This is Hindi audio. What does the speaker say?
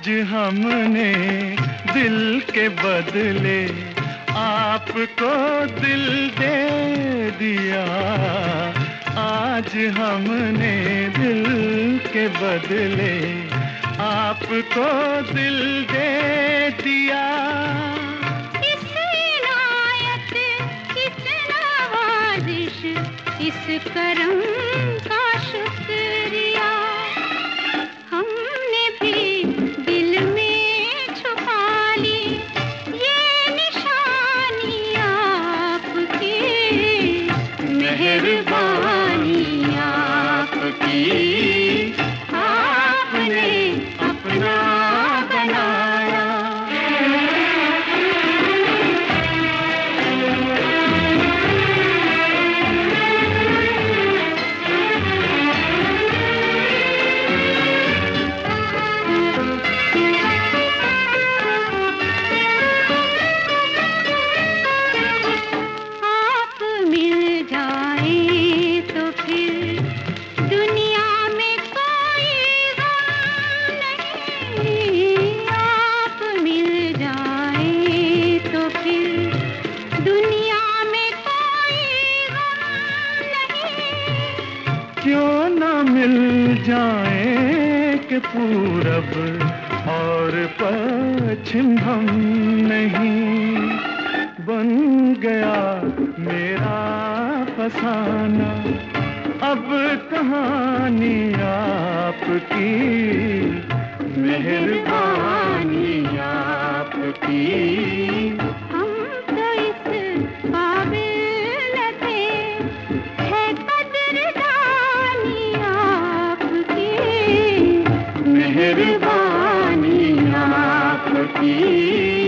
आज हमने दिल के बदले आपको दिल दे दिया। आज हमने दिल के बदले आपको दिल दे दिया। इस नवाजिश, इस करम मेहरबानी आपकी। न मिल जाए कि पूरब और पश्चिम हम नहीं। बन गया मेरा फसाना। अब कहानी आपकी? मेहरबानी। मेहरबानी आपकी